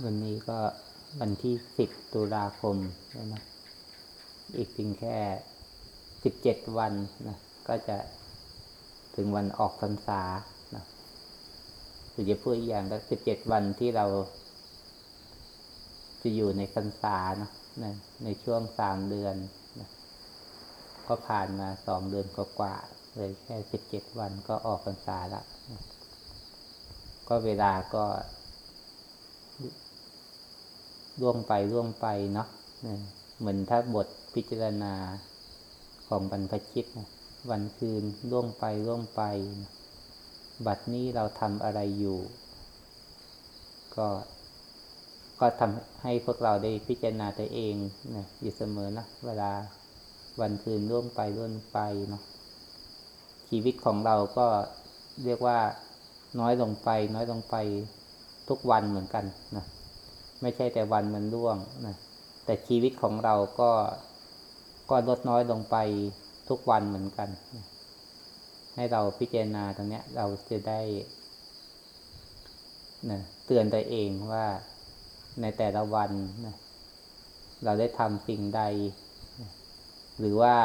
วันนี้ก็วันที่สิบตุลาคมแล้วนะ อีกเพียงแค่สิบเจ็ดวันนะ ก็จะถึงวันออกพรรษานะหรือจะพูดอีกอย่างก็สิบเจ็ดวันที่เรา จะอยู่ในพรรษาเนาะในในช่วงสามเดือนนะก็ผ่านมาสองเดือนกว่าๆเลยแค่สิบเจ็ดวันก็ออกพรรษาละนะก็เวลาก็ ล่วงไปล่วงไปเนาะเหมือนถ้าบทพิจารณาของบรรพชิตนะวันคืนล่วงไปล่วงไป บัดนี้เราทำอะไรอยู่ ก็ก็ทำให้พวกเราได้พิจารณาตัวเองนะอยู่เสมอนะเวลาวันคืนล่วงไปล่วงไปเนาะชีวิตของเราก็เรียกว่าน้อยลงไป น้อยลงไป ทุกวันเหมือนกันนะไม่ใช่แต่วันมันล่วงนะแต่ชีวิตของเราก็ก็ลดน้อยลงไปทุกวันเหมือนกัน ให้เราพิจารณาตรงนี้เราจะได้นะเตือนตัวเองว่าในแต่ละวันนะเราได้ทำสิ่งใดนะหรือว่า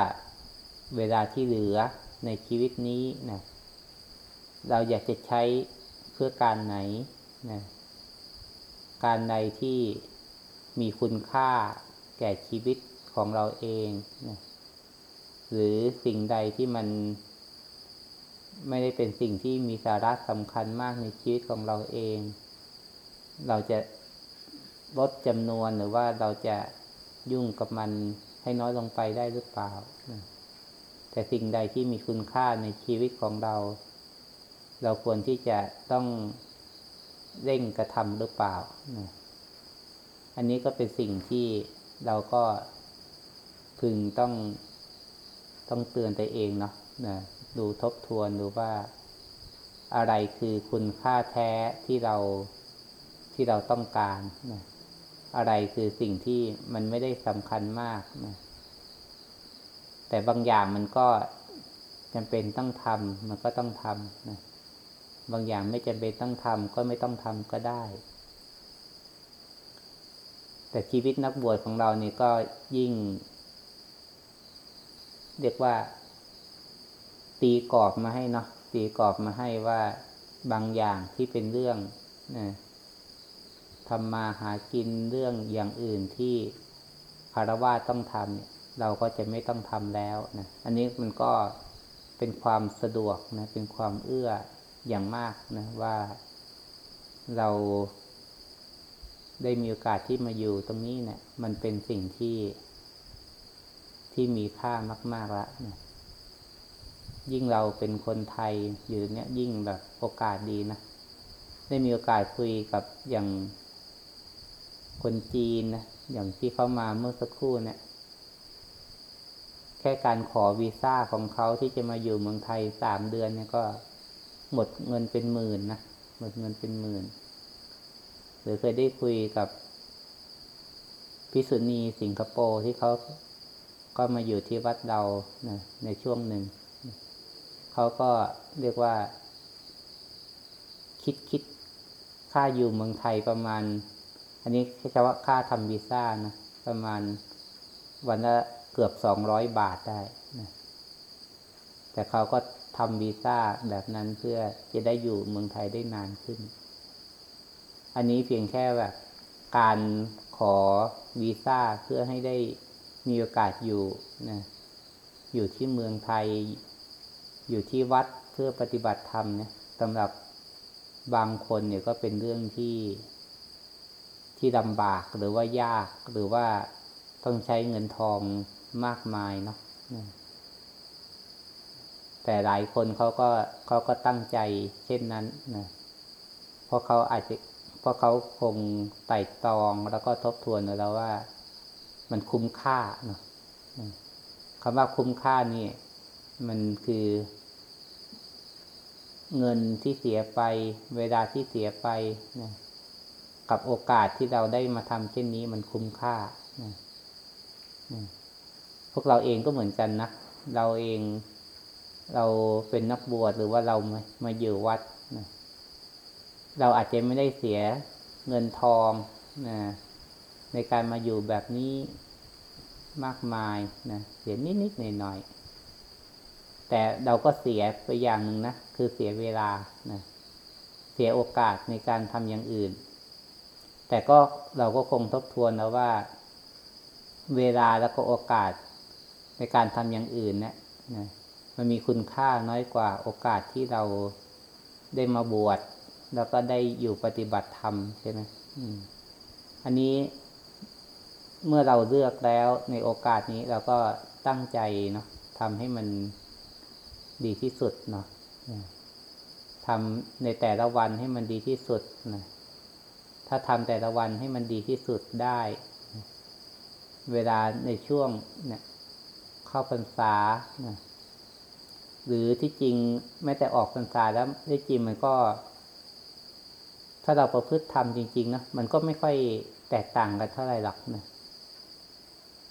เวลาที่เหลือในชีวิตนี้นะเราอยากจะใช้เพื่อการไหน นะการใดที่มีคุณค่าแก่ชีวิตของเราเองนะหรือสิ่งใดที่มันไม่ได้เป็นสิ่งที่มีสาระสำคัญมากในชีวิตของเราเอง เราจะลดจำนวนหรือว่าเราจะยุ่งกับมันให้น้อยลงไปได้หรือเปล่า แต่สิ่งใดที่มีคุณค่าในชีวิตของเรา เราควรที่จะต้อง เร่งกระทำหรือเปล่า อันนี้ก็เป็นสิ่งที่เราก็พึงต้องต้องเตือนตัวเองเนาะนะดูทบทวนดูว่าอะไรคือคุณค่าแท้ที่เราที่เราต้องการนะอะไรคือสิ่งที่มันไม่ได้สำคัญมากนะแต่บางอย่างมันก็จำเป็นต้องทำมันก็ต้องทำนะ บางอย่างไม่จำเป็นต้องทำก็ไม่ต้องทำก็ได้ แต่ชีวิตนักบวชของเรานี่ก็ยิ่ง เรียกว่า ตีกรอบมาให้เนาะตีกรอบมาให้ว่าบางอย่างที่เป็นเรื่องนะทำมาหากินเรื่องอย่างอื่นที่คารวะต้องทำเราก็จะไม่ต้องทำแล้วนะ อันนี้มันก็เป็นความสะดวกนะ เป็นความเอื้อ อย่างมากนะว่าเราได้มีโอกาสที่มาอยู่ตรงนี้เนะี่ย มันเป็นสิ่งที่ที่มีค่ามาก ๆละนะยิ่งเราเป็นคนไทยอยู่เนี้ยยิ่งแบบโอกาสดีนะ ได้มีโอกาสคุยกับอย่างคนจีนนะอย่างที่เขามาเมื่อสักครู่เนะี่ยแค่การขอวีซ่าของเขาที่จะมาอยู่เมืองไทยสามเดือนเนี่ยก็ หมดเงินเป็นหมื่นนะหมดเงินเป็นหมื่น หรือเคยได้คุยกับพิสุณีสิงคโปร์ที่เขาก็มาอยู่ที่วัดเรานะในช่วงหนึ่ง เขาก็เรียกว่า คิดคิดค่าอยู่เมืองไทยประมาณ อันนี้ใช้ว่าค่าทำวีซ่านะประมาณวันละเกือบสองร้อยบาทได้นะแต่เขาก็ ทำวีซ่าแบบนั้นเพื่อจะได้อยู่เมืองไทยได้นานขึ้น อันนี้เพียงแค่แบบการขอวีซ่าเพื่อให้ได้มีโอกาสอยู่นะอยู่ที่เมืองไทย อยู่ที่วัดเพื่อปฏิบัติธรรมเนี่ยสำหรับบางคนเนี่ยก็เป็นเรื่องที่ที่ลำบากหรือว่ายากหรือว่าต้องใช้เงินทองมากมายเนาะ แต่หลายคนเขาก็เขาก็ตั้งใจเช่นนั้นนะเพราะเขาอาจจะเพราะเขาคงไต่ตองแล้วก็ทบทวนแล้วว่า มันคุ้มค่าเนาะคำว่าคุ้มค่านี่ มันคือ เงินที่เสียไป เวลาที่เสียไปนะกับโอกาสที่เราได้มาทำเช่นนี้มันคุ้มค่านะพวกเราเองก็เหมือนกันนะ เราเอง เราเป็นนักบวชหรือว่าเรามามาอยู่วัดนะเราอาจจะไม่ได้เสียเงินทองนะในการมาอยู่แบบนี้มากมายนะเสียนิดๆหน่อยๆแต่เราก็เสียไปอย่างหนึ่งนะคือเสียเวลานะเสียโอกาสในการทำอย่างอื่น แต่ก็เราก็คงทบทวนแล้วว่า เวลาแล้วก็โอกาสในการทำอย่างอื่นเนะี่ยนะ มันมีคุณค่าน้อยกว่าโอกาสที่เราได้มาบวชแล้วก็ได้อยู่ปฏิบัติธรรมใช่ไหมอันนี้เมื่อเราเลือกแล้วในโอกาสนี้เราก็ตั้งใจเนาะทำให้มันดีที่สุดเนาะทำในแต่ละวันให้มันดีที่สุดนะถ้าทำแต่ละวันให้มันดีที่สุดได้ เวลาในช่วงเนี่ยเข้าพรรษานะ หรือที่จริงแม้แต่ออกพรรษาแล้วที่จริงมันก็ ถ้าเราประพฤติทำจริงๆนะมันก็ไม่ค่อยแตกต่างกันเท่าไหร่หรอกนะ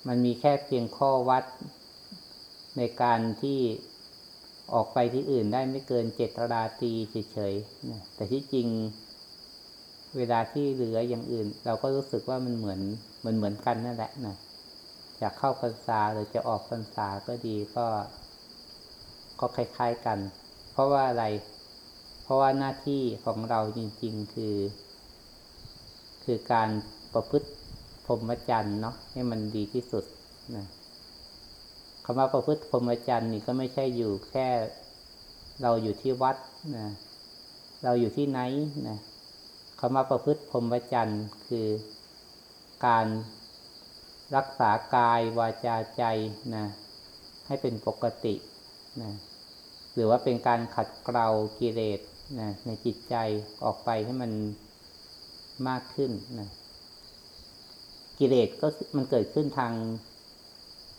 มันมีแค่เพียงข้อวัดในการที่ออกไปที่อื่นได้ไม่เกินเจ็ดราตีเฉยๆนะแต่ที่จริงเวลาที่เหลืออย่างอื่น เราก็รู้สึกว่ามันเหมือนมือนเหมือนกันนั่นแหละนะจะเข้าพรรษาหรือจะออกพรรษาก็ดีก็ ก็คล้าย ๆกัน เพราะว่าอะไร เพราะว่าหน้าที่ของเราจริง ๆ คือ คือการประพฤติพรหมจรรย์เนาะให้มันดีที่สุดนะคำว่าประพฤติพรหมจรรย์นี่ก็ไม่ใช่อยู่แค่เราอยู่ที่วัดนะเราอยู่ที่ไหนนะคำว่าประพฤติพรหมจรรย์คือการรักษากายวาจาใจนะให้เป็นปกติ นะหรือว่าเป็นการขัดเกลากิเลสนะในจิตใจออกไปให้มันมากขึ้นนะกิเลสก็มันเกิดขึ้นทาง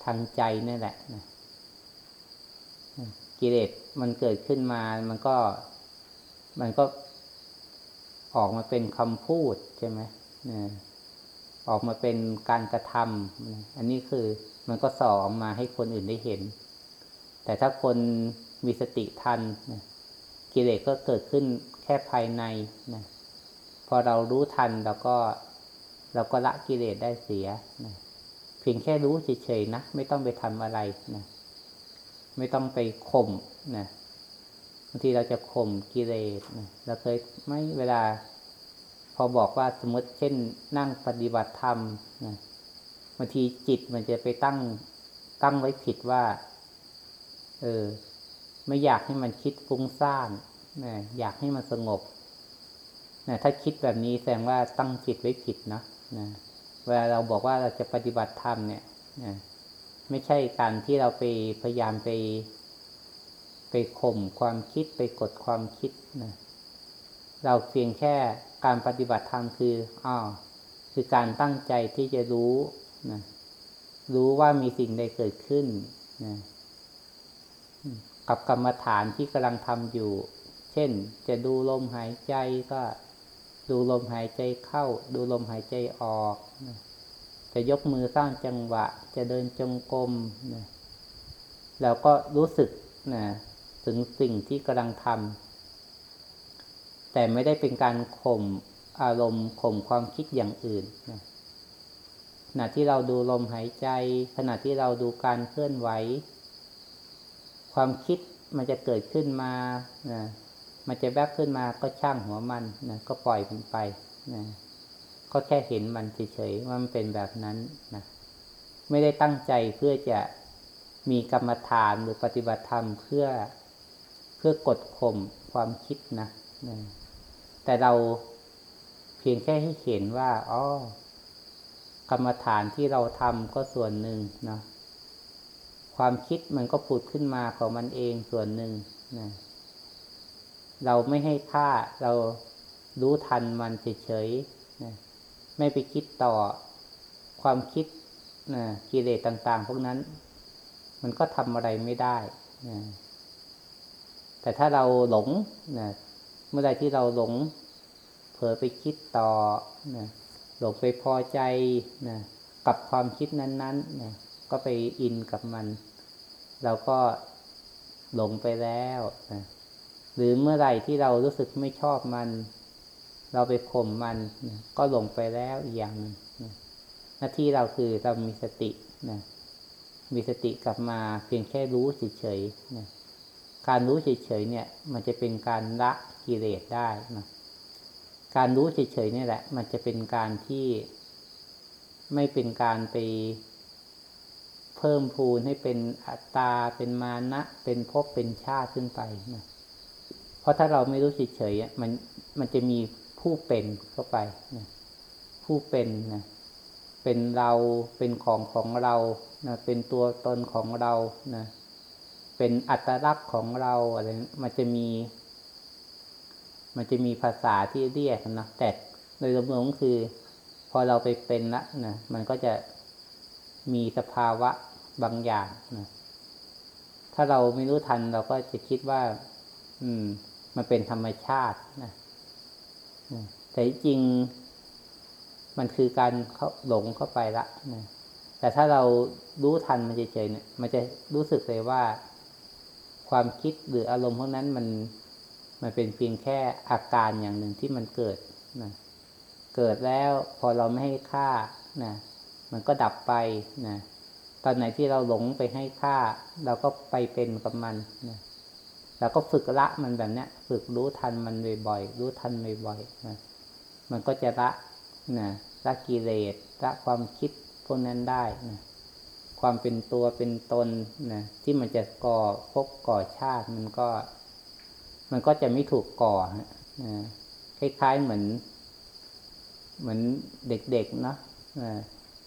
ทางใจนี่แหละนะกิเลสมันเกิดขึ้นมา มันก็ มันก็ออกมาเป็นคำพูดใช่ไหมนะออกมาเป็นการกระทำอันนี้คือมันก็สอออกมาให้คนอื่นได้เห็น แต่ถ้าคนมีสติทันนะกิเลสก็เกิดขึ้นแค่ภายในนะพอเรารู้ทันเราก็เราก็ละกิเลสได้เสียนะเพียงแค่รู้เฉยๆนะไม่ต้องไปทำอะไรนะไม่ต้องไปข่มนะบางทีเราจะข่มกิเลสนะเราเคยไม่เวลา พอบอกว่าสมมติเช่นนั่งปฏิบัติธรรมนะบางทีจิตมันจะไปตั้งตั้งไว้ผิดว่า เออ ไม่อยากให้มันคิดฟุ้งซ่านนะอยากให้มันสงบนะถ้าคิดแบบนี้แสดงว่าตั้งจิตไว้ผิดนะนะเวลาเราบอกว่าเราจะปฏิบัติธรรมเนี่ยนะไม่ใช่การที่เราไปพยายามไป ไปข่มความคิดไปกดความคิดนะเราเพียงแค่การปฏิบัติธรรมคืออ้าวคือการตั้งใจที่จะรู้นะรู้ว่ามีสิ่งใดเกิดขึ้นนะ กับกรรมฐานที่กำลังทำอยู่ เช่น จะดูลมหายใจก็ดูลมหายใจเข้า ดูลมหายใจออก จะยกมือสร้างจังหวะ จะเดินจงกรมนะเราก็รู้สึกนะถึงสิ่งที่กำลังทำแต่ไม่ได้เป็นการข่มอารมณ์ข่มความคิดอย่างอื่นนะขณะที่เราดูลมหายใจ ขณะที่เราดูการเคลื่อนไหว ความคิดมันจะเกิดขึ้นมานะมันจะแวบขึ้นมาก็ช่างหัวมันนะก็ปล่อยมันไปนะก็แค่เห็นมันเฉยๆว่ามันเป็นแบบนั้นนะไม่ได้ตั้งใจเพื่อจะมีกรรมฐานหรือปฏิบัติธรรมเพื่อเพื่อกดข่มความคิดนะนะแต่เราเพียงแค่ให้เห็นว่าอ๋อกรรมฐานที่เราทำก็ส่วนหนึ่งนะ ความคิดมันก็ผุดขึ้นมาของมันเองส่วนหนึ่งนะเราไม่ให้ค่าเรารู้ทันมันเฉยๆนะไม่ไปคิดต่อความคิดนะกิเลสต่างๆ พวกนั้น มันก็ทำอะไรไม่ได้นะแต่ถ้าเราหลงนะเมื่อใดที่เราหลง เผลอไปคิดต่อนะหลงไปพอใจนะกับความคิดนั้นๆนะ ก็ไปอินกับมัน เราก็หลงไปแล้วนะหรือเมื่อไหร่ที่เรารู้สึกไม่ชอบมัน เราไปข่มมันนะก็หลงไปแล้วอีกอย่างหนึ่งนะหน้าที่เราคือเรามีสตินะมีสติกลับมาเพียงแค่รู้เฉยๆนะการรู้เฉยๆเนี่ย มันจะเป็นการละกิเลสได้นะการรู้เฉยๆนี่แหละ มันจะเป็นการที่ไม่เป็นการไป เพิ่มพูนให้เป็นอัตตา เป็นมานะ เป็นภพเป็นชาติขึ้นไปนะเพราะถ้าเราไม่รู้เฉยๆมันมันจะมีผู้เป็นเข้าไปนะผู้เป็นนะเป็นเราเป็นของของเรานะเป็นตัวตนของเรานะเป็นอัตลักษณ์ของเราอะไรมันจะมี มันจะมีภาษาที่เรียกนะแต่โดยรวมๆก็คือ พอเราไปเป็นละนะมันก็จะ มีสภาวะบางอย่างนะถ้าเราไม่รู้ทันเราก็จะคิดว่า อืม มันเป็นธรรมชาตินะแต่จริง มันคือการเขาหลงเข้าไปละนะแต่ถ้าเรารู้ทันมันเฉยๆเนี่ย มันจะรู้สึกเลยว่า ความคิดหรืออารมณ์พวกนั้นมัน มันเป็นเพียงแค่อาการอย่างหนึ่งที่มันเกิดนะเกิดแล้วพอเราไม่ให้ค่านะ มันก็ดับไปนะตอนไหนที่เราหลงไปให้ค่า เราก็ไปเป็นกับมันนะเราก็ฝึกละมันแบบเนี้ย ฝึกรู้ทันมันบ่อยๆรู้ทันบ่อยๆนะมันก็จะละนะละกิเลสละความคิดพวกนั้นได้นะความเป็นตัวเป็นตนนะที่มันจะก่อพบก่อชาติมันก็ มันก็จะไม่ถูกก่อนะคล้ายๆเหมือน เหมือนเด็กๆเนาะ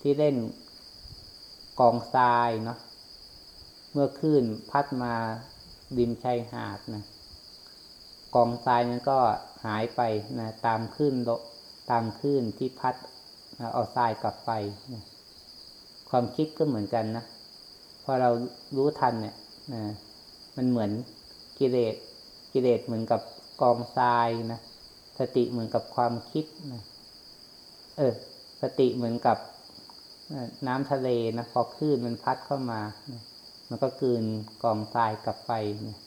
ที่เล่นกองทรายเนาะเมื่อคลื่นพัดมาดิมชายหาดนะกองทรายนั้นก็หายไปนะตามคลื่นตามคลื่นที่พัดนะเอาทรายกลับไปนะความคิดก็เหมือนกันนะพอเรารู้ทันเนี่ยนะมันเหมือนกิเลสกิเลสเหมือนกับกองทรายนะสติเหมือนกับความคิดนะเออสติเหมือนกับ น้ำทะเลนะพอคลื่นมันพัดเข้ามา มันก็คืนกองทรายกลับไปนะ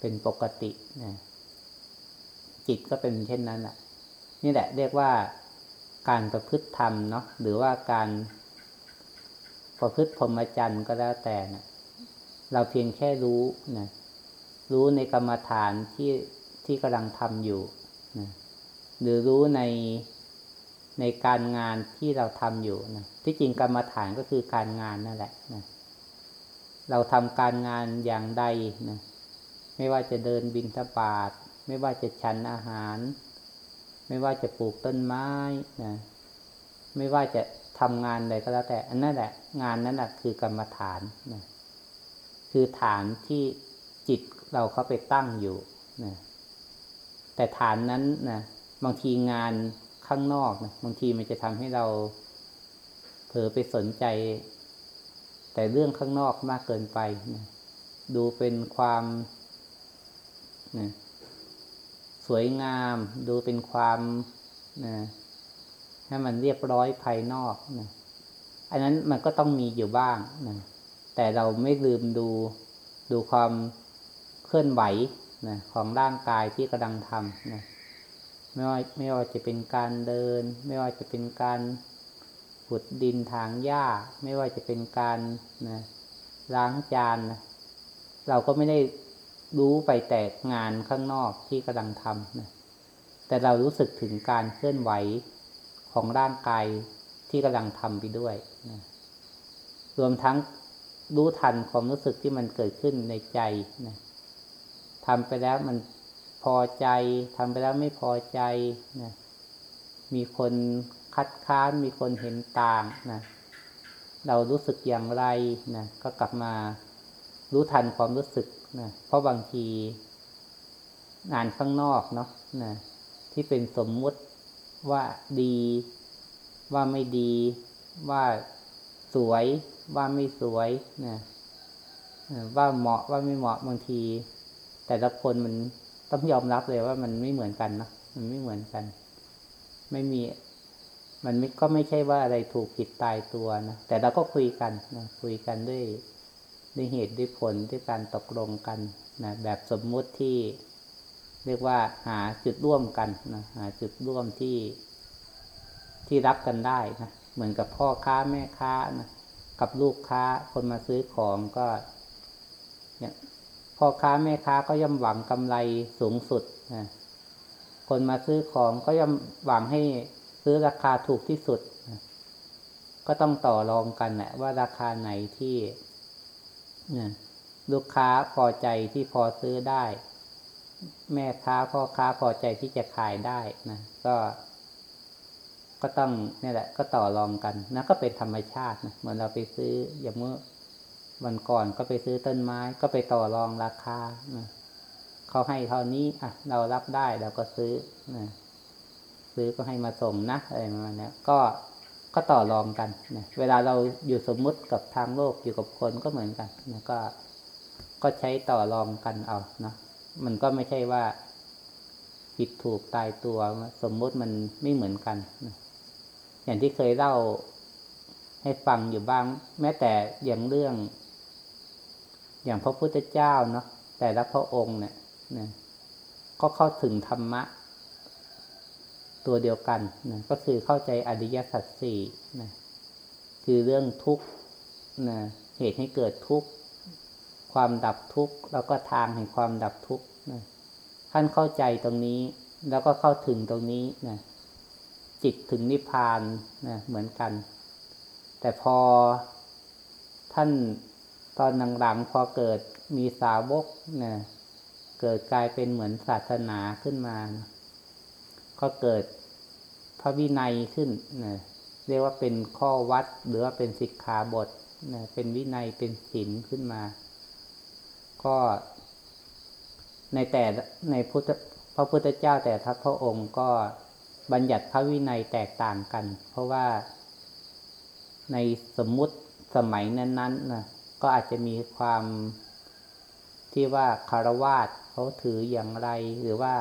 เป็นปกตินะจิตก็เป็นเช่นนั้นแหละนี่แหละเรียกว่าการประพฤติธรรมเนาะหรือว่าการประพฤติพรหมจรรย์ก็แล้วแต่นะเราเพียงแค่รู้นะรู้ในกรรมฐานที่ที่กำลังทำอยู่นะหรือรู้ใน ในการงานที่เราทำอยู่นะที่จริงกรรมฐานก็คือการงานนั่นแหละนะเราทำการงานอย่างใดนะไม่ว่าจะเดินบินทบาทไม่ว่าจะฉันอาหาร ไม่ว่าจะปลูกต้นไม้นะไม่ว่าจะทำงานใดก็แล้วแต่ อันนั้นแหละ งานนั้นแหละคือกรรมฐานนะคือฐานที่จิตเราเข้าไปตั้งอยู่นะแต่ฐานนั้นนะบางทีงาน ข้างนอกนะบางทีมันจะทำให้เราเผลอไปสนใจ แต่เรื่องข้างนอกมากเกินไปนะดูเป็นความนะสวยงาม ดูเป็นความนะให้มันเรียบร้อยภายนอกนะอันนั้นมันก็ต้องมีอยู่บ้างนะแต่เราไม่ลืมดูดูความเคลื่อนไหวนะของร่างกายที่กำลังทำนะ ไม่ว่าไม่ว่าจะเป็นการเดิน ไม่ว่าจะเป็นการขุดดินถางหญ้า ไม่ว่าจะเป็นการนะล้างจานนะเราก็ไม่ได้รู้ไปแต่งานข้างนอกที่กำลังทำนะแต่เรารู้สึกถึงการเคลื่อนไหวของร่างกายที่กำลังทำไปด้วยนะรวมทั้งรู้ทันความรู้สึกที่มันเกิดขึ้นในใจนะทำไปแล้วมัน พอใจทำไปแล้วไม่พอใจนะมีคนคัดค้านมีคนเห็นต่างนะเรารู้สึกอย่างไรนะก็กลับมารู้ทันความรู้สึกนะเพราะบางทีงานข้างนอกเนาะนะที่เป็นสมมุติว่าดี ว่าไม่ดี ว่าสวย ว่าไม่สวยนะว่าเหมาะว่าไม่เหมาะบางที แต่ละคนมัน ต้องยอมรับเลยว่ามันไม่เหมือนกันนะมันไม่เหมือนกัน ไม่มี มันไม่ก็ไม่ใช่ว่าอะไรถูกผิดตายตัวนะแต่เราก็คุยกันนะคุยกันด้วยด้วยเหตุด้วยผลด้วยการตกลงกันนะแบบสมมุติที่เรียกว่าหาจุดร่วมกันนะหาจุดร่วมที่ที่รับกันได้นะเหมือนกับพ่อค้าแม่ค้านะกับลูกค้าคนมาซื้อของก็ พ่อค้าแม่ค้าก็ย่อมหวังกำไรสูงสุดนะคนมาซื้อของก็ย่อมหวังให้ซื้อราคาถูกที่สุดนะก็ต้องต่อรองกันแหละว่าราคาไหนที่นี่ยลูกค้าพอใจที่พอซื้อได้ แม่ค้าพ่อค้าพอใจที่จะขายได้นะก็ ก็ต้องนี่แหละ ก็ต่อรองกันนะก็เป็นธรรมชาตินะเหมือนเราไปซื้ออย่างเมื่อ วันก่อนก็ไปซื้อต้นไม้ ก็ไปต่อรองราคาเขาให้เท่านี้อะ เรารับได้เราก็ซื้อนะซื้อก็ให้มาส่งนะอะไรประมาณนี้ก็ก็ต่อรองกันนะเวลาเราอยู่สมมุติกับทางโลกอยู่กับคนก็เหมือนกันนะก็ก็ใช้ต่อรองกันเอาเนาะมันก็ไม่ใช่ว่าผิดถูกตายตัวสมมุติมันไม่เหมือนกันนะอย่างที่เคยเล่าให้ฟังอยู่บ้าง แม้แต่อย่างเรื่อง อย่างพระพุทธเจ้าเนาะแต่ละพระองค์เนี่ยนะก็เข้าถึงธรรมะ ตัวเดียวกันนะก็คือเข้าใจอริยสัจสี่นะคือเรื่องทุกข์นะเหตุให้เกิดทุกข์ ความดับทุกข์ แล้วก็ทางแห่งความดับทุกข์นะท่านเข้าใจตรงนี้ แล้วก็เข้าถึงตรงนี้นะจิตถึงนิพพานนะเหมือนกัน แต่พอท่าน ตอนหลังๆพอเกิดมีสาวกนะเกิดกลายเป็นเหมือนศาสนาขึ้นมานะก็เกิดพระวินัยขึ้นนะเรียกว่าเป็นข้อวัดหรือว่าเป็นสิกขาบทนะเป็นวินัยเป็นศีลขึ้นมา ก็ในแต่ในพุทธพระพุทธเจ้าแต่ทัพระองค์ก็บัญญัติพระวินัยแตกต่างกัน เพราะว่าในสมมุติสมัยนั้นๆนะ ก็อาจจะมีความที่ว่าคารวาสเขาถืออย่างไร หรือว่า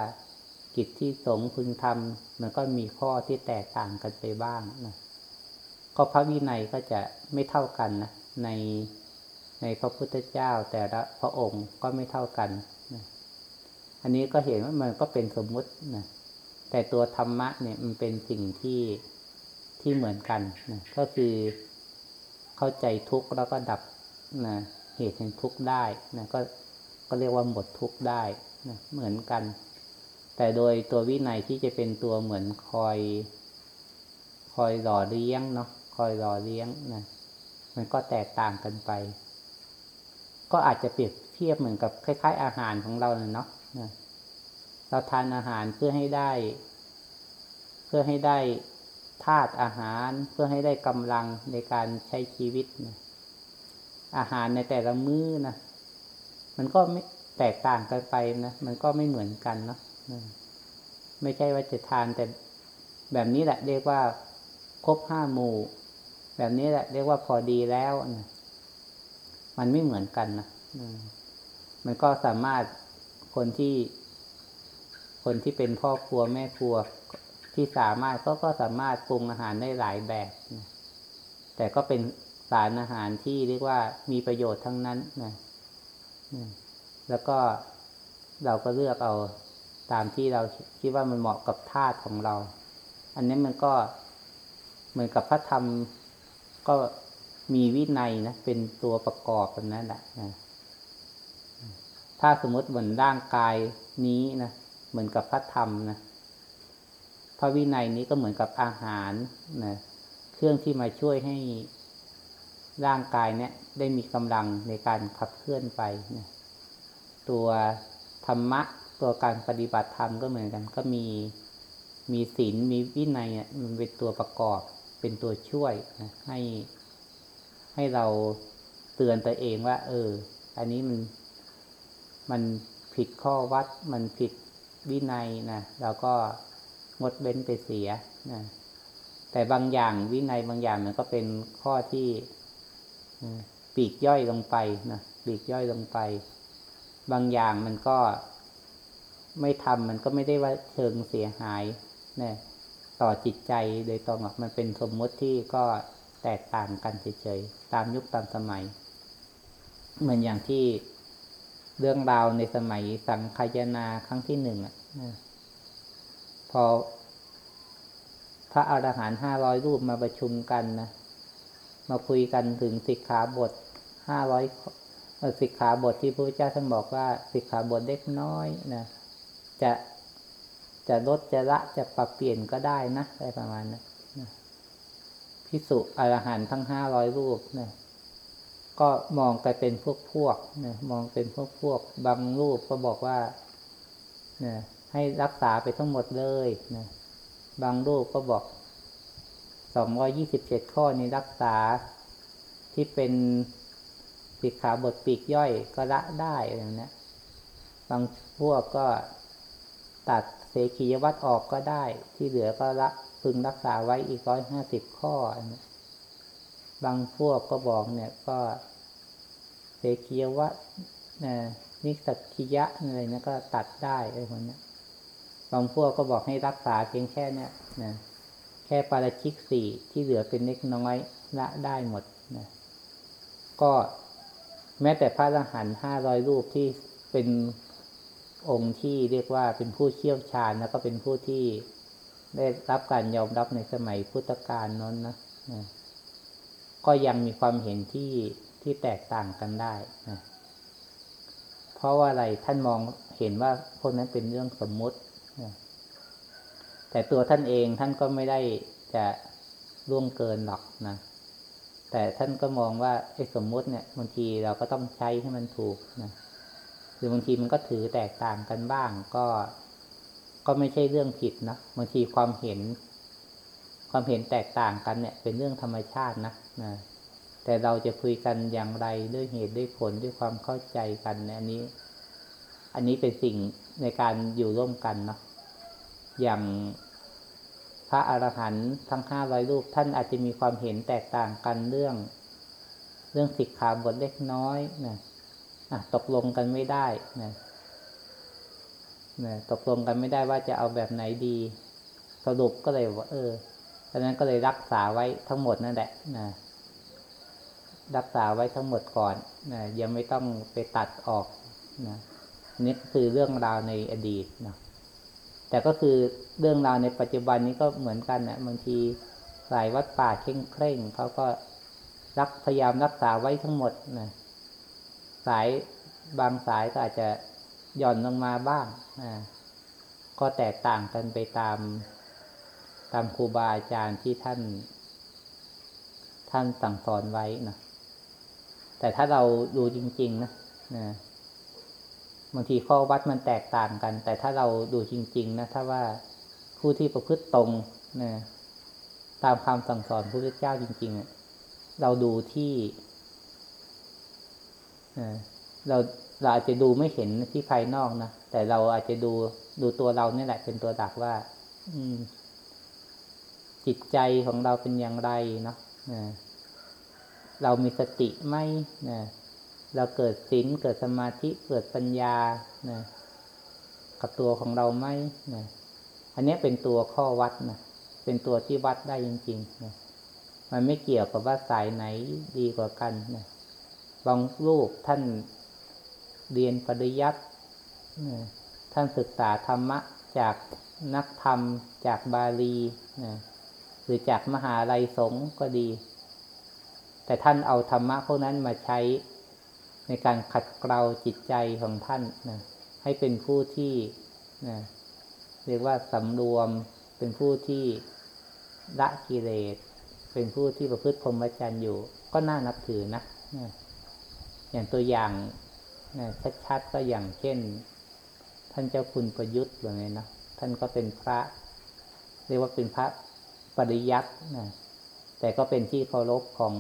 กิจที่สงพึงทำมันก็มีข้อที่แตกต่างกันไปบ้างนะก็พระวินัยก็จะไม่เท่ากันนะในในพระพุทธเจ้าแต่ละพระองค์ก็ไม่เท่ากันนะอันนี้ก็เห็นว่ามันก็เป็นสมมุตินะแต่ตัวธรรมะเนี่ยมันเป็นสิ่งที่ที่เหมือนกันนะก็คือเข้าใจทุกข์แล้วก็ดับ นะเหตุแห่งทุกข์ได้นะก็ก็เรียกว่าหมดทุกข์ได้นะเหมือนกัน แต่โดยตัววินัยที่จะเป็นตัวเหมือนคอย คอยหล่อเลี้ยงเนาะคอยหล่อเลี้ยงนะมันก็แตกต่างกันไป ก็อาจจะเปรียบเทียบเหมือนกับคล้าย ๆ อาหารของเราเนาะนะเราทานอาหารเพื่อให้ได้ เพื่อให้ได้ธาตุอาหาร เพื่อให้ได้กำลังในการใช้ชีวิตนะ อาหารในแต่ละมื้อนะมันก็ไม่แตกต่างกันไปนะมันก็ไม่เหมือนกันเนาะไม่ใช่ว่าจะทานแต่แบบนี้แหละเรียกว่าครบห้าหมู่ แบบนี้แหละ เรียกว่าพอดีแล้วนะมันไม่เหมือนกันนะมันก็สามารถคนที่ คนที่เป็นพ่อครัวแม่ครัวที่สามารถก็ก็สามารถปรุงอาหารได้หลายแบบนะแต่ก็เป็น สารอาหารที่เรียกว่ามีประโยชน์ทั้งนั้นนะแล้วก็เราก็เลือกเอาตามที่เราคิดว่ามันเหมาะกับธาตุของเรา อันนี้มันก็เหมือนกับพระธรรมก็มีวินัยนะเป็นตัวประกอบกันนั่นแหละนะถ้าสมมติเหมือนร่างกายนี้นะเหมือนกับพระธรรมนะพระวินัยนี้ก็เหมือนกับอาหารนะเครื่องที่มาช่วยให้ ร่างกายเนี่ยได้มีกำลังในการขับเคลื่อนไปนะตัวธรรมะตัวการปฏิบัติธรรมก็เหมือนกัน ก็มีมีศีลมีวินัยอะมันเป็นตัวประกอบเป็นตัวช่วยนะให้ให้เราเตือนตัวเองว่า เออ อันนี้มันมันผิดข้อวัด มันผิดวินัยนะเราก็งดเว้นไปเสียนะแต่บางอย่างวินัยบางอย่างมันก็เป็นข้อที่ ปีกย่อยลงไปนะปีกย่อยลงไป บางอย่างมันก็ ไม่ทำมันก็ไม่ได้ว่าเชิงเสียหายนะต่อจิตใจโดยตรงมันเป็นสมมติที่ก็แตกต่างกันเฉยๆตามยุคตามสมัย เหมือนอย่างที่เรื่องราวในสมัยสังคายนาครั้งที่หนึ่งอะพอพระอาหารหันต์ห้าร้อยรูปมาประชุมกันนะ มาคุยกันถึงสิกขาบทห้าร้อยสิกขาบทที่พระพุทธเจ้าท่านบอกว่าสิกขาบทเล็กน้อยนะจะจะลดจะละจะปรับเปลี่ยนก็ได้นะอะไรประมาณนะั้นพิสุอรหันทั้งห้าร้อยรูปนะก็มองไปเป็นพวกพวกนะมองเป็นพวกพวกบางรูปก็บอกว่านะให้รักษาไปทั้งหมดเลยนะบางรูปก็บอก สองร้อยี่สิบเจ็ดข้อนี้รักษาที่เป็นสิกขาบทปีกย่อยก็ละได้อะไรนี้บางพวกก็ตัดเสขียวัตรออกก็ได้ ที่เหลือก็ละพึงรักษาไว้อีกร้อยห้าสิบข้อบางพวกก็บอกเนี่ยก็เสขียวัตนิสักิยะอะไรนะก็ตัดได้อะไรพวกนี้บางพวกก็บอกให้รักษาเพียงแค่เนี้ยนะ แค่ปาราชิกสี่ที่เหลือเป็นเล็กน้อยละได้หมดนะก็แม้แต่พระอรหันต์ห้าร้อยรูปที่เป็นองค์ที่เรียกว่าเป็นผู้เชี่ยวชาญแล้วก็เป็นผู้ที่ได้รับการยอมรับในสมัยพุทธกาลนั้นนะนะก็ยังมีความเห็นที่ที่แตกต่างกันได้นะเพราะว่าอะไรท่านมองเห็นว่าพวกนั้นเป็นเรื่องสมมตินะ แต่ตัวท่านเองท่านก็ไม่ได้จะล่วงเกินหรอกนะ แต่ท่านก็มองว่าไอ้สมมุติเนี่ยบางทีเราก็ต้องใช้ให้มันถูกนะหรือบางทีมันก็ถือแตกต่างกันบ้าง ก็ ก็ไม่ใช่เรื่องผิดนะบางทีความเห็น ความเห็นแตกต่างกันเนี่ย เป็นเรื่องธรรมชาตินะนะแต่เราจะคุยกันอย่างไรด้วยเหตุด้วยผลด้วยความเข้าใจกันเนี่ยอันนี้ อันนี้เป็นสิ่งในการอยู่ร่วมกันเนาะ อย่างพระอรหันต์ทั้งห้าร้อยรูปท่านอาจจะมีความเห็นแตกต่างกันเรื่อง เรื่องสิกขาบทเล็กน้อยนะะตกลงกันไม่ได้นะนะตกลงกันไม่ได้ว่าจะเอาแบบไหนดี สรุปก็เลยว่า เออดังนั้นก็เลยรักษาไว้ทั้งหมดนั่นแหละนะรักษาไว้ทั้งหมดก่อนนะยังไม่ต้องไปตัดออกนะนี่คือเรื่องราวในอดีตนะ แต่ก็คือเรื่องราวในปัจจุบันนี้ก็เหมือนกันนะบางทีสายวัดป่าเข่งเคร่งเขาก็รักพยายามรักษาไว้ทั้งหมดนะสายบางสายก็อาจจะหย่อนลงมาบ้างนะก็แตกต่างกันไปตามตามครูบาอาจารย์ที่ท่าน ท่านสั่งสอนไว้นะแต่ถ้าเราดูจริง ๆ นะนะ บางทีข้อวัดมันแตกต่างกัน แต่ถ้าเราดูจริง ๆ นะ ถ้าว่าผู้ที่ประพฤติตรงนะตามคำสั่งสอนพระพุทธเจ้าจริงๆเราดูที่เราเราอาจจะดูไม่เห็นที่ภายนอกนะแต่เราอาจจะดูดูตัวเราเนี่ยแหละ เป็นตัวดักว่า อืม จิตใจของเราเป็นอย่างไรเนาะเรามีสติไหมนะ เราเกิดศีลเกิดสมาธิเกิดปัญญานะกับตัวของเราไหมนะอันนี้เป็นตัวข้อวัดนะเป็นตัวที่วัดได้จริงๆนะมันไม่เกี่ยวกับว่าสายไหนดีกว่ากันนะบางรูปท่านเรียนปริยัติท่านศึกษาธรรมะจากนักธรรม จากบาลีนะหรือจากมหาลัยสงฆ์ก็ดี แต่ท่านเอาธรรมะพวกนั้นมาใช้ ในการขัดเกลาจิตใจของท่านนะให้เป็นผู้ที่นะเรียกว่าสำรวมเป็นผู้ที่ละกิเลส เป็นผู้ที่ประพฤติพรหมจรรย์อยู่ ก็น่านับถือนะนะอย่างตัวอย่างนะชัดๆก็อย่างเช่น ท่านเจ้าคุณประยุทธ์แบบนี้นะท่านก็เป็นพระ เรียกว่าเป็นพระปริยัตินะแต่ก็เป็นที่เคารพของ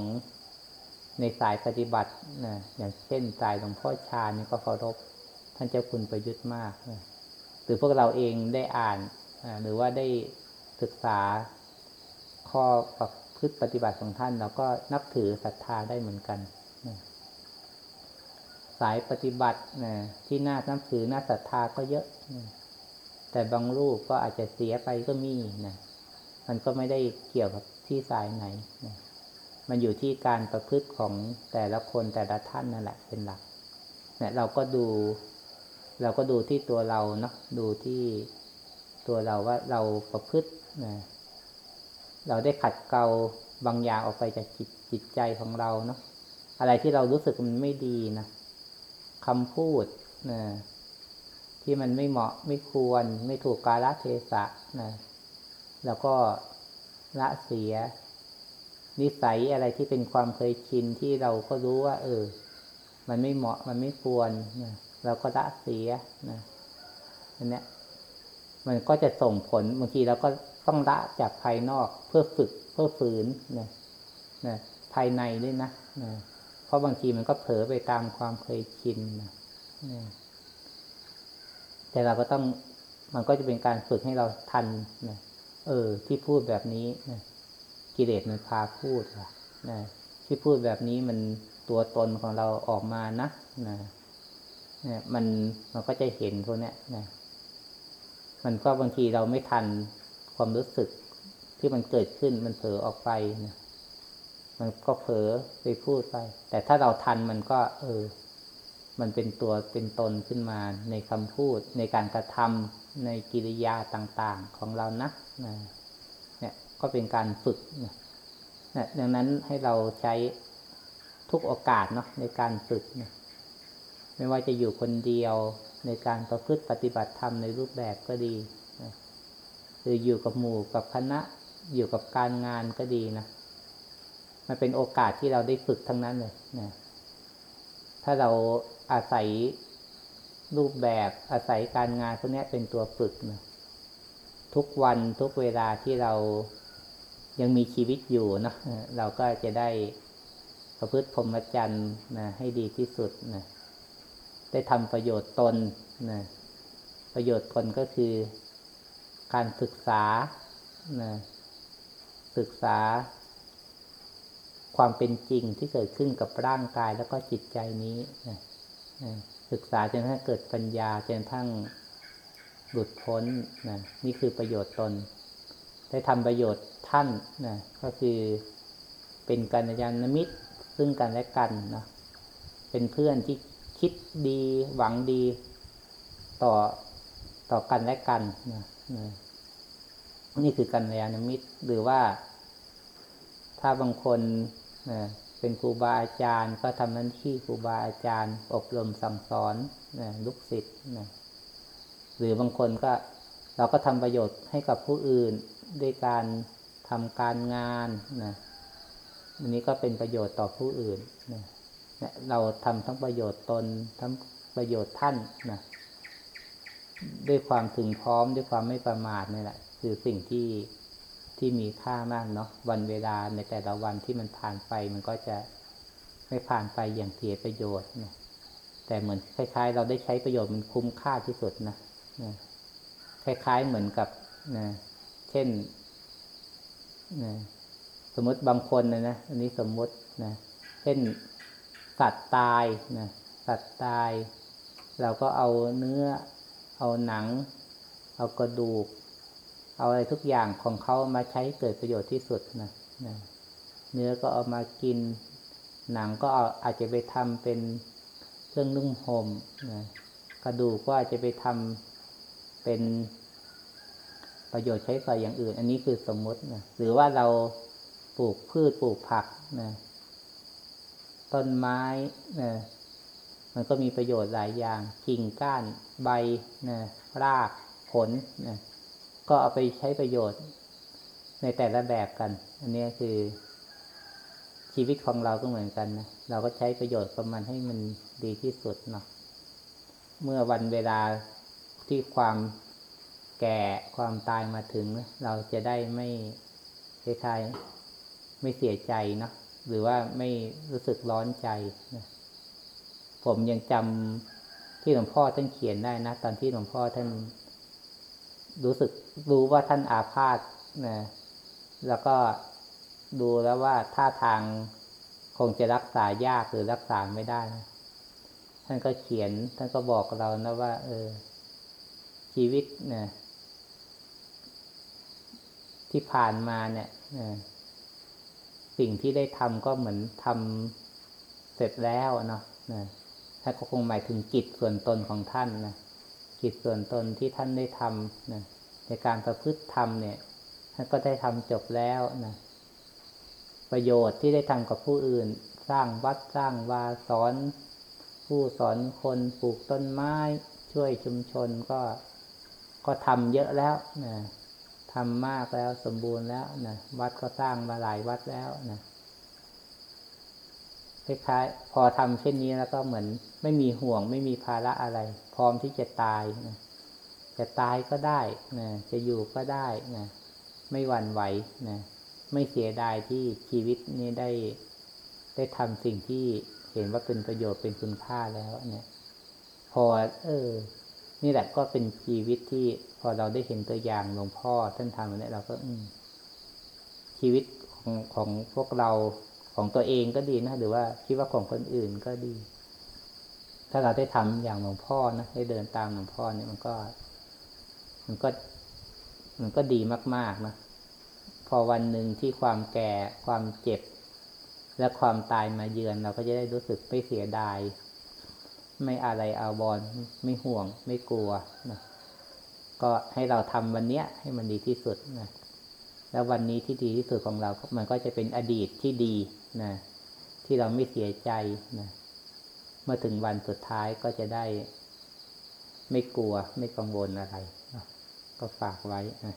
ในสายปฏิบัตินะอย่างเช่นสายหลวงพ่อชานี่ก็เคารพท่านเจ้าคุณประยุทธ์มากนะหรือพวกเราเองได้อ่านหรือว่าได้ศึกษาข้อประพฤติปฏิบัติของท่านเราก็นับถือศรัทธาได้เหมือนกันนะสายปฏิบัตินะที่น่านับถือน่าศรัทธาก็เยอะนะแต่บางรูปก็อาจจะเสียไปก็มีนะมันก็ไม่ได้เกี่ยวกับที่สายไหนนะ มันอยู่ที่การประพฤติของแต่ละคนแต่ละท่านนั่นแหละเป็นหลัก เนี่ยเราก็ดู เราก็ดูที่ตัวเราเนาะดูที่ตัวเราว่าเราประพฤตินะเราได้ขัดเกลาบางอย่างออกไปจากจิตจิตใจของเราเนาะอะไรที่เรารู้สึกมันไม่ดีนะคำพูดนะที่มันไม่เหมาะไม่ควร ไม่ถูกกาลเทศะนะแล้วก็ละเสีย นิสัยอะไรที่เป็นความเคยชินที่เราก็รู้ว่า เออ มันไม่เหมาะมันไม่ควรนะเราก็ละเสียนะอันเนี้ยมันก็จะส่งผลบางทีเราก็ต้องละจากภายนอกเพื่อฝึกเพื่อฝืนนะนะภายในด้วยนะนะเพราะบางทีมันก็เผลอไปตามความเคยชินนะนะแต่เราก็ต้องมันก็จะเป็นการฝึกให้เราทันนะเออ ที่พูดแบบนี้นะ กิเลสมันพาพูดว่ะนะที่พูดแบบนี้มันตัวตนของเราออกมานะนะเนี่มันมันก็จะเห็นพวกเนี้ยนะมันก็บางทีเราไม่ทันความรู้สึกที่มันเกิดขึ้นมันเผลอออกไปนะมันก็เผลอไปพูดไป แต่ถ้าเราทันมันก็ เออ มันเป็นตัวเป็นตนขึ้นมาในคำพูด ในการกระทำในกิริยาต่าง ๆ ของเรานะนะ ก็เป็นการฝึกนะดังนั้นให้เราใช้ทุกโอกาสเนาะในการฝึกนะไม่ว่าจะอยู่คนเดียวในการประพฤติปฏิบัติธรรมในรูปแบบก็ดีนะหรืออยู่กับหมู่กับคณะอยู่กับการงานก็ดีนะมันเป็นโอกาสที่เราได้ฝึกทั้งนั้นเลยนะถ้าเราอาศัยรูปแบบอาศัยการงานพวกนี้เป็นตัวฝึกนะทุกวันทุกเวลาที่เรา ยังมีชีวิตอยู่นะเราก็จะได้ประพฤติพรหมจรรย์นะให้ดีที่สุดนะได้ทำประโยชน์ตนนะประโยชน์ตนก็คือการศึกษานะศึกษา ความเป็นจริงที่เกิดขึ้นกับร่างกายแล้วก็จิตใจนี้นะศึกษาจนกระทั่งเกิดปัญญาจนกระทั่งหลุดพ้นนะนี่คือประโยชน์ตน ได้ทำประโยชน์ท่านนะก็คือเป็นกัลยาณมิตร ซึ่งกันและกันนะเป็นเพื่อนที่คิดดีหวังดีต่อต่อกันและกันนะนะนี่คือกัลยาณมิตร หรือว่า ถ้าบางคนนะเป็นครูบาอาจารย์ ก็ทำหน้าที่ครูบาอาจารย์ อบรมสั่งสอนนะลูกศิษย์นะหรือบางคนก็เราก็ทำประโยชน์ให้กับผู้อื่น ด้วยการทำการงานนะอันนี้ก็เป็นประโยชน์ต่อผู้อื่นนะเราทำทั้งประโยชน์ตนทั้งประโยชน์ท่านนะด้วยความถึงพร้อมด้วยความไม่ประมาทนี่แหละ คือสิ่งที่ที่มีค่ามากเนาะวันเวลาในแต่ละวันที่มันผ่านไปมันก็จะไม่ผ่านไปอย่างเสียประโยชน์นะแต่เหมือนคล้าย ๆ เราได้ใช้ประโยชน์มันคุ้มค่าที่สุดนะนะคล้ายๆเหมือนกับนะ ช่นนะสมมติบางคนนะนะอันนี้สมมตินะเช่นสัตว์ตายนะสัตว์ตาย เราก็เอาเนื้อ เอาหนัง เอากระดูก เอาอะไรทุกอย่างของเขามาใช้เกิดประโยชน์ที่สุดนะนะเนื้อก็เอามากิน หนังก็เอาอาจจะไปทำเป็นเครื่องนุ่งห่มนะกระดูกก็อาจจะไปทำเป็น ประโยชน์ใช้สอยอย่างอื่น อันนี้คือสมมตินะหรือว่าเราปลูกพืชปลูกผักนะต้นไม้นะมันก็มีประโยชน์หลายอย่างกิ่งก้านใบนะรากผลนะก็เอาไปใช้ประโยชน์ในแต่ละแบบกัน อันนี้คือชีวิตของเราก็เหมือนกันนะเราก็ใช้ประโยชน์กับมันให้มันดีที่สุดเนาะเมื่อวันเวลาที่ความ แก่ความตายมาถึง เราจะได้ไม่คล้ายๆไม่เสียใจเนาะหรือว่าไม่รู้สึกร้อนใจนะผมยังจำที่หลวงพ่อท่านเขียนได้นะ ตอนที่หลวงพ่อท่าน รู้สึกรู้ว่าท่านอาพาธนะแล้วก็ดูแล้วว่าท่าทางคงจะรักษายากหรือรักษาไม่ได้นะท่านก็เขียน ท่านก็บอกเรานะว่า เออ ชีวิตเนี่ย ที่ผ่านมาเนี่ยสิ่งที่ได้ทำก็เหมือนทำเสร็จแล้วเนาะนะทท่านก็คงหมายถึงกิจส่วนตนของท่านนะกิจส่วนตนที่ท่านได้ทำนะในการประพฤติธรรมเนี่ย ท่านก็ได้ทำจบแล้วนะประโยชน์ที่ได้ทำกับผู้อื่น สร้างวัดสร้างวาสอน ผู้สอนคนปลูกต้นไม้ ช่วยชุมชนก็ก็ทำเยอะแล้วนะ ทำมากแล้วสมบูรณ์แล้วนะวัดก็สร้างมาหลายวัดแล้วนะคล้ายๆพอทำเช่นนี้แล้วก็เหมือนไม่มีห่วงไม่มีภาระอะไร พร้อมที่จะตายนะจะตายก็ได้นะจะอยู่ก็ได้นะไม่หวั่นไหวนะไม่เสียดายที่ชีวิตนี้ได้ ได้ทำสิ่งที่เห็นว่าเป็นประโยชน์เป็นคุณค่าแล้ว เนี่ย พอ เออ นี่แหละก็เป็นชีวิตที่พอเราได้เห็นตัวอย่างหลวงพ่อท่านทำเนี่ยเราก็อืชีวิตของของพวกเราของตัวเองก็ดีนะหรือว่าคิดว่าของคนอื่นก็ดี ถ้าเราได้ทำอย่างหลวงพ่อนะได้เดินตามหลวงพ่อเนี่ยมันก็ มันก็ มันก็ดีมาก ๆนะพอวันหนึ่งที่ความแก่ความเจ็บ และความตายมาเยือน เราก็จะได้รู้สึกไม่เสียดาย ไม่อะไรอาบอนไม่ห่วง ไม่กลัวนะก็ให้เราทำวันเนี้ย ให้มันดีที่สุดนะแล้ววันนี้ที่ดีที่สุดของเรา มันก็จะเป็นอดีตที่ดีนะที่เราไม่เสียใจนะเมื่อถึงวันสุดท้ายก็จะได้ ไม่กลัวไม่กังวลอะไรนะก็ฝากไว้นะ